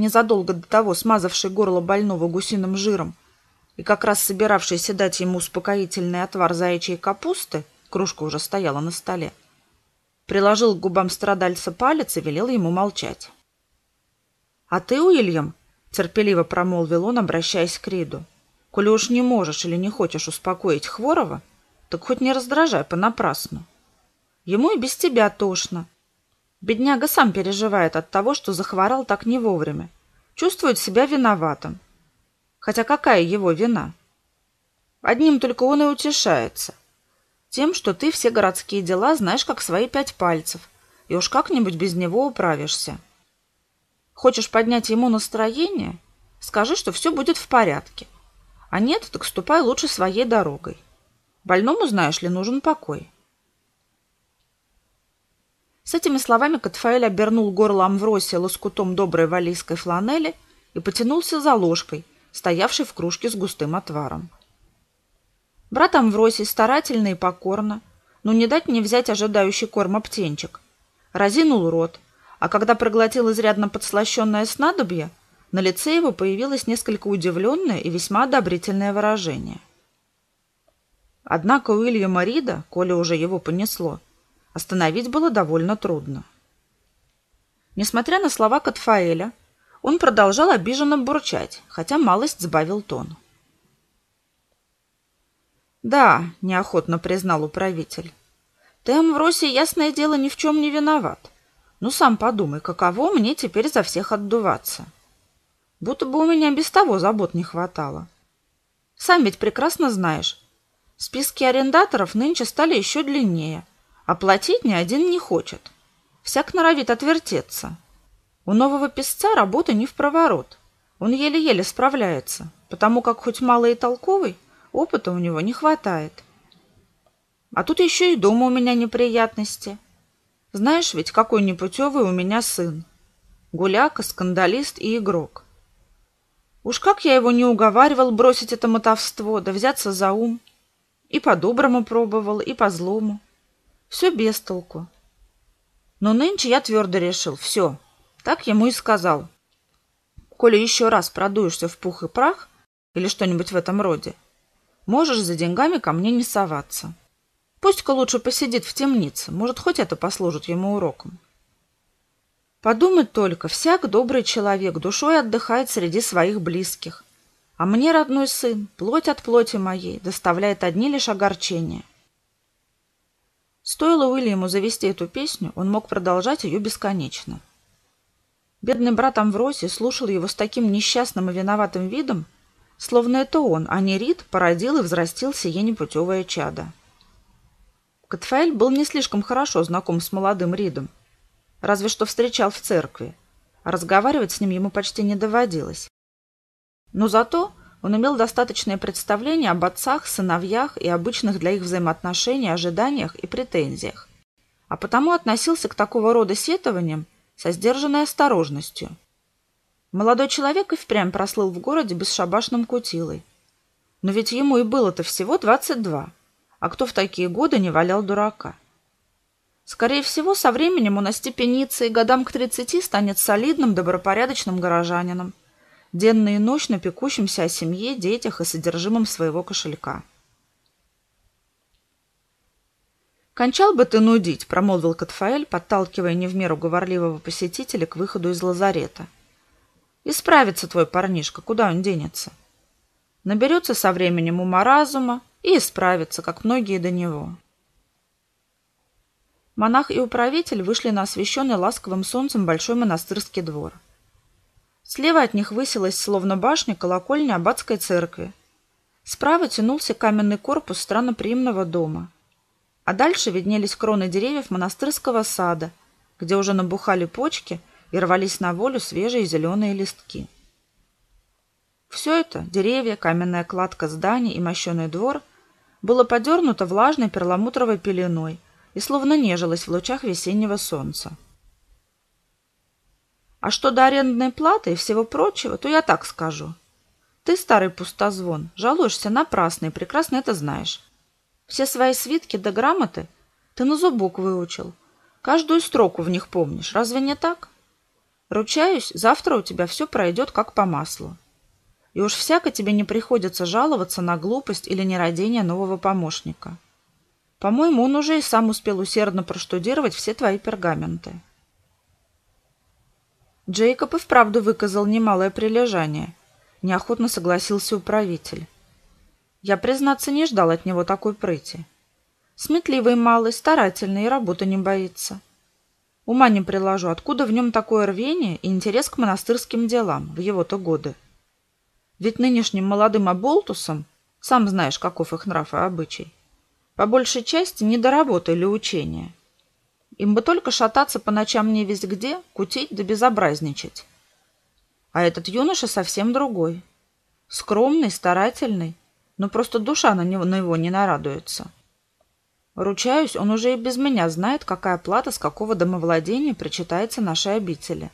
незадолго до того смазавший горло больного гусиным жиром и как раз собиравшийся дать ему успокоительный отвар заячьей капусты, кружка уже стояла на столе, приложил к губам страдальца палец и велел ему молчать. «А ты, Уильям, — терпеливо промолвил он, обращаясь к Риду, — коли уж не можешь или не хочешь успокоить Хворова, так хоть не раздражай понапрасну. Ему и без тебя тошно. Бедняга сам переживает от того, что захворал так не вовремя. Чувствует себя виноватым. Хотя какая его вина? Одним только он и утешается. Тем, что ты все городские дела знаешь как свои пять пальцев, и уж как-нибудь без него управишься. Хочешь поднять ему настроение? Скажи, что все будет в порядке. А нет, так ступай лучше своей дорогой. Больному, знаешь ли, нужен покой. С этими словами Катфаэль обернул горло Амвросия лоскутом доброй валийской фланели и потянулся за ложкой, стоявшей в кружке с густым отваром. Брат Амвросий старательно и покорно, но не дать не взять ожидающий корма птенчик, разинул рот, а когда проглотил изрядно подслащенное снадобье, на лице его появилось несколько удивленное и весьма одобрительное выражение. Однако Уильяма Рида, коли уже его понесло, остановить было довольно трудно. Несмотря на слова Катфаэля, он продолжал обиженно бурчать, хотя малость сбавил тон. «Да», — неохотно признал управитель, — «ты, Амвросий, ясное дело, ни в чем не виноват. Ну, сам подумай, каково мне теперь за всех отдуваться? Будто бы у меня без того забот не хватало. Сам ведь прекрасно знаешь, списки арендаторов нынче стали еще длиннее, а платить ни один не хочет. Всяк норовит отвертеться. У нового писца работа не в проворот. Он еле-еле справляется, потому как хоть мало и толковый, опыта у него не хватает. А тут еще и дома у меня неприятности – знаешь ведь, какой непутевый у меня сын. Гуляка, скандалист и игрок. Уж как я его не уговаривал бросить это мотовство, да взяться за ум. И по-доброму пробовал, и по-злому. Все без толку. Но нынче я твердо решил, все, так ему и сказал. Коли еще раз продуешься в пух и прах или что-нибудь в этом роде, можешь за деньгами ко мне не соваться. Пусть-ка лучше посидит в темнице, может, хоть это послужит ему уроком. Подумать только, всяк добрый человек душой отдыхает среди своих близких. А мне, родной сын, плоть от плоти моей, доставляет одни лишь огорчения. Стоило Уильяму завести эту песню, он мог продолжать ее бесконечно. Бедный брат Амвросий слушал его с таким несчастным и виноватым видом, словно это он, а не Рид, породил и взрастил сие непутевое чадо. Катфаэль был не слишком хорошо знаком с молодым Ридом, разве что встречал в церкви, а разговаривать с ним ему почти не доводилось. Но зато он имел достаточное представление об отцах, сыновьях и обычных для их взаимоотношений ожиданиях и претензиях, а потому относился к такого рода сетованиям со сдержанной осторожностью. Молодой человек и впрямь прослыл в городе бесшабашным кутилой. Но ведь ему и было-то всего двадцать два. А кто в такие годы не валял дурака? Скорее всего, со временем он остепенится и годам к тридцати станет солидным, добропорядочным горожанином, денно и ночно пекущимся о семье, детях и содержимом своего кошелька. «Кончал бы ты нудить», — промолвил Катфаэль, подталкивая не в меру говорливого посетителя к выходу из лазарета. «Исправится твой парнишка, куда он денется? Наберется со временем ума-разума, и исправится, как многие до него. Монах и управитель вышли на освещенный ласковым солнцем большой монастырский двор. Слева от них высилась, словно башня, колокольня аббатской церкви. Справа тянулся каменный корпус странноприимного дома. А дальше виднелись кроны деревьев монастырского сада, где уже набухали почки и рвались на волю свежие зеленые листки. Все это – деревья, каменная кладка зданий и мощеный двор было подернуто влажной перламутровой пеленой и словно нежилось в лучах весеннего солнца. А что до арендной платы и всего прочего, то я так скажу. Ты, старый пустозвон, жалуешься напрасно и прекрасно это знаешь. Все свои свитки да грамоты ты на зубок выучил. Каждую строку в них помнишь. Разве не так? Ручаюсь, завтра у тебя все пройдет как по маслу. И уж всяко тебе не приходится жаловаться на глупость или нерадение нового помощника. По-моему, он уже и сам успел усердно проштудировать все твои пергаменты. Джейкоб и вправду выказал немалое прилежание. Неохотно согласился управитель. Я, признаться, не ждал от него такой прыти. Сметливый малый, старательный и работы не боится. Ума не приложу, откуда в нем такое рвение и интерес к монастырским делам в его-то годы. Ведь нынешним молодым оболтусам, сам знаешь, каков их нрав и обычай, по большей части не до учения. Им бы только шататься по ночам не весь где, кутить да безобразничать. А этот юноша совсем другой. Скромный, старательный, но просто душа на него, на его не нарадуется. Ручаюсь, он уже и без меня знает, какая плата с какого домовладения причитается нашей обители.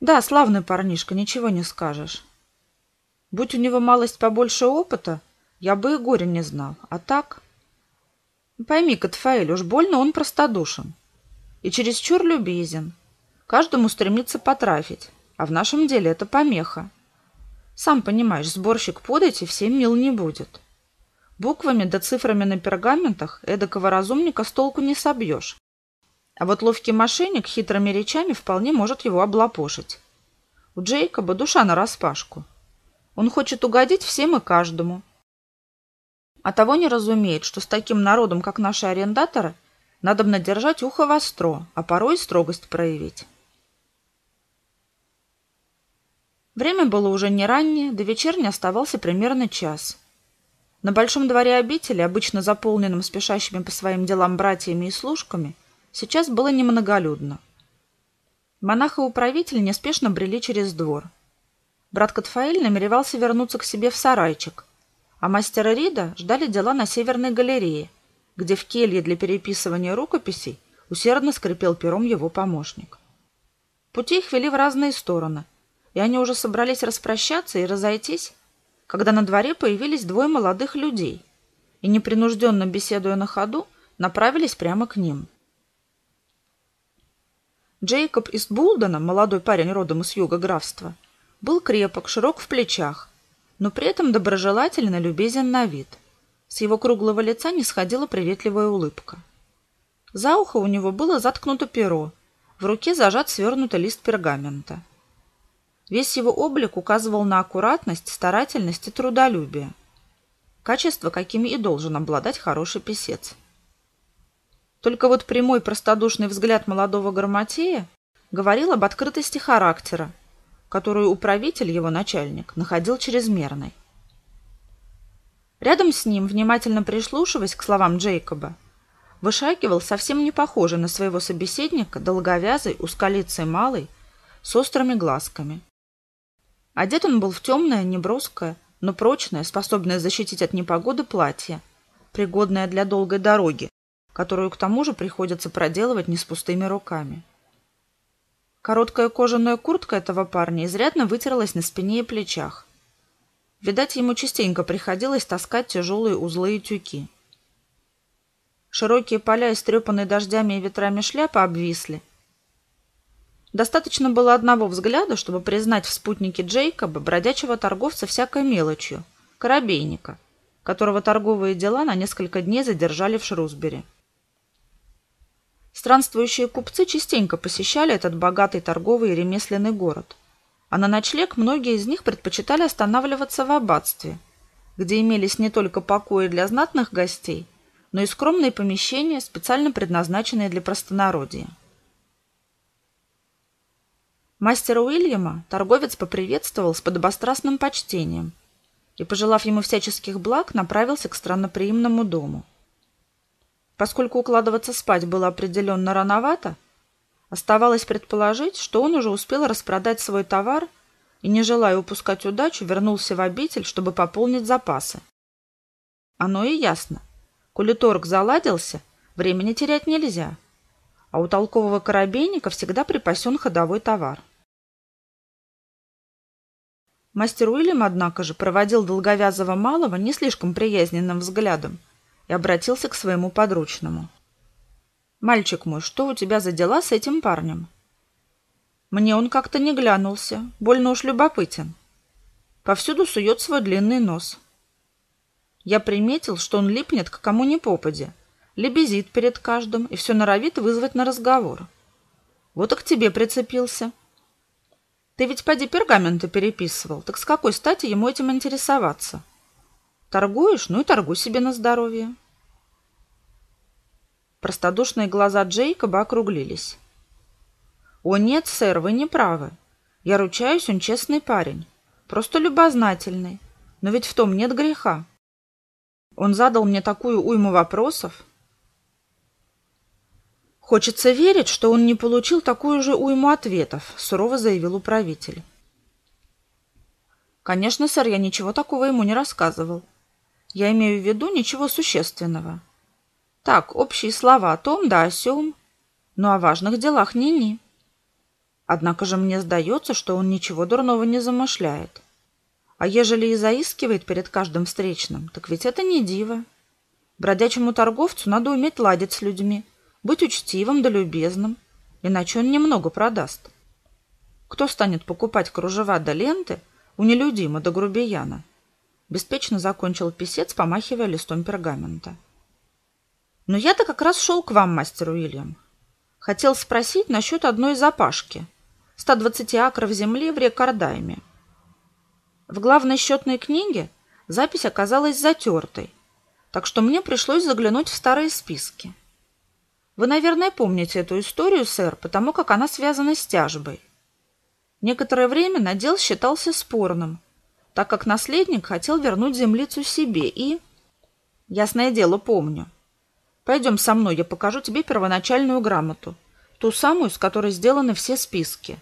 Да, славный парнишка, ничего не скажешь. Будь у него малость побольше опыта, я бы и горя не знал. А так... Пойми, Катфаэль, уж больно он простодушен. И чересчур любезен. Каждому стремится потрафить, а в нашем деле это помеха. Сам понимаешь, сборщик подати всем мил не будет. Буквами да цифрами на пергаментах эдакого разумника с толку не собьешь. А вот ловкий мошенник хитрыми речами вполне может его облапошить. У Джейкоба душа нараспашку. Он хочет угодить всем и каждому. А того не разумеет, что с таким народом, как наши арендаторы, надо надержать ухо востро, а порой строгость проявить. Время было уже не раннее, до вечерни оставался примерно час. На большом дворе обители, обычно заполненном спешащими по своим делам братьями и служками, сейчас было немноголюдно. Монах и управитель неспешно брели через двор. Брат Катфаэль намеревался вернуться к себе в сарайчик, а мастера Рида ждали дела на Северной галерее, где в келье для переписывания рукописей усердно скрипел пером его помощник. Пути их вели в разные стороны, и они уже собрались распрощаться и разойтись, когда на дворе появились двое молодых людей и, непринужденно беседуя на ходу, направились прямо к ним. Джейкоб из Булдена, молодой парень родом из юга графства, был крепок, широк в плечах, но при этом доброжелательно любезен на вид. С его круглого лица не сходила приветливая улыбка. За ухо у него было заткнуто перо, в руке зажат свернутый лист пергамента. Весь его облик указывал на аккуратность, старательность и трудолюбие. Качества, какими и должен обладать хороший писец. Только вот прямой простодушный взгляд молодого грамотея говорил об открытости характера, которую управитель, его начальник, находил чрезмерной. Рядом с ним, внимательно прислушиваясь к словам Джейкоба, вышагивал совсем не похожий на своего собеседника долговязый, узколицый малый, с острыми глазками. Одет он был в темное, неброское, но прочное, способное защитить от непогоды платье, пригодное для долгой дороги, которую к тому же приходится проделывать не с пустыми руками. Короткая кожаная куртка этого парня изрядно вытерлась на спине и плечах. Видать, ему частенько приходилось таскать тяжелые узлы и тюки. Широкие поля, истрепанные дождями и ветрами шляпы, обвисли, Достаточно было одного взгляда, чтобы признать в спутнике Джейкоба бродячего торговца всякой мелочью, корабейника, которого торговые дела на несколько дней задержали в Шрусбери. Странствующие купцы частенько посещали этот богатый торговый и ремесленный город, а на ночлег многие из них предпочитали останавливаться в аббатстве, где имелись не только покои для знатных гостей, но и скромные помещения, специально предназначенные для простонародья. Мастера Уильяма торговец поприветствовал с подобострастным почтением и, пожелав ему всяческих благ, направился к странноприимному дому. Поскольку укладываться спать было определенно рановато, оставалось предположить, что он уже успел распродать свой товар и, не желая упускать удачу, вернулся в обитель, чтобы пополнить запасы. Оно и ясно. Коли торг заладился, времени терять нельзя, а у толкового корабейника всегда припасен ходовой товар. Мастер Уильям, однако же, проводил долговязого малого не слишком приязненным взглядом и обратился к своему подручному. «Мальчик мой, что у тебя за дела с этим парнем?» Мне он как-то не глянулся, больно уж любопытен. Повсюду сует свой длинный нос. Я приметил, что он липнет к кому ни попадя, лебезит перед каждым и все норовит вызвать на разговор. Вот и к тебе прицепился. Ты ведь поди пергаменты переписывал, так с какой стати ему этим интересоваться? Торгуешь? Ну и торгуй себе на здоровье. Простодушные глаза Джейкоба округлились. «О нет, сэр, вы не правы. Я ручаюсь, он честный парень. Просто любознательный. Но ведь в том нет греха. Он задал мне такую уйму вопросов. Хочется верить, что он не получил такую же уйму ответов, сурово заявил управитель. Конечно, сэр, я ничего такого ему не рассказывал. Я имею в виду ничего существенного. Так, общие слова о том да о сём, но о важных делах ни-ни. Однако же мне сдается, что он ничего дурного не замышляет. А ежели и заискивает перед каждым встречным, так ведь это не диво. Бродячему торговцу надо уметь ладить с людьми, быть учтивым да любезным, иначе он немного продаст. Кто станет покупать кружева да ленты у нелюдима да грубияна? Беспечно закончил писец, помахивая листом пергамента. Но я-то как раз шел к вам, мастер Уильям. Хотел спросить насчет одной запашки – 120 акров земли в Рекордайме. В главной счетной книге запись оказалась затертой, так что мне пришлось заглянуть в старые списки. Вы, наверное, помните эту историю, сэр, потому как она связана с тяжбой. Некоторое время надел считался спорным, так как наследник хотел вернуть землицу себе и... Ясное дело, помню. Пойдем со мной, я покажу тебе первоначальную грамоту, ту самую, с которой сделаны все списки.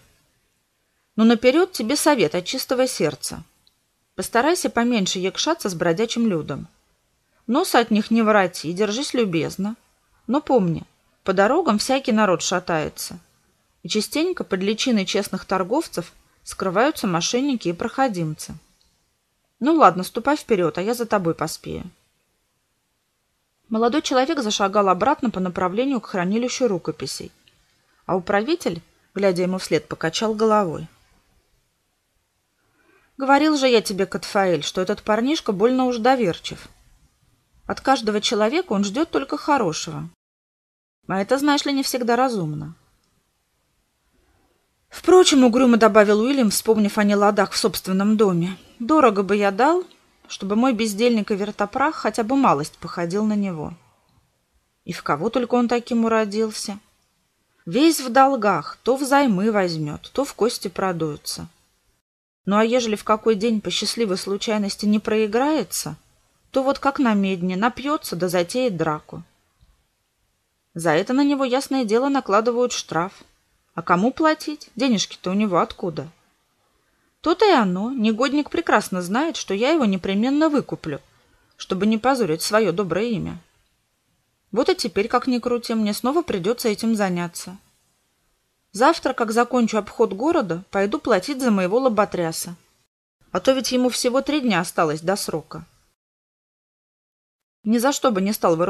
Но наперед тебе совет от чистого сердца. Постарайся поменьше якшаться с бродячим людом. Носа от них не вороти, держись любезно. Но помни, по дорогам всякий народ шатается. И частенько под личиной честных торговцев скрываются мошенники и проходимцы. Ну ладно, ступай вперед, а я за тобой поспею. Молодой человек зашагал обратно по направлению к хранилищу рукописей, а управитель, глядя ему вслед, покачал головой. Говорил же я тебе, Катфаэль, что этот парнишка больно уж доверчив. От каждого человека он ждет только хорошего. А это, знаешь ли, не всегда разумно. Впрочем, угрюмо добавил Уильям, вспомнив о неладах в собственном доме. Дорого бы я дал, чтобы мой бездельник и вертопрах хотя бы малость походил на него. И в кого только он таким уродился. Весь в долгах, то взаймы возьмет, то в кости продуется. Ну а ежели в какой день по счастливой случайности не проиграется, то вот как на медне напьется да затеет драку. За это на него, ясное дело, накладывают штраф. А кому платить? Денежки-то у него откуда? То-то и оно. Негодник прекрасно знает, что я его непременно выкуплю, чтобы не позорить свое доброе имя. Вот и теперь, как ни крути, мне снова придется этим заняться. Завтра, как закончу обход города, пойду платить за моего лоботряса. А то ведь ему всего три дня осталось до срока. Ни за что бы не стал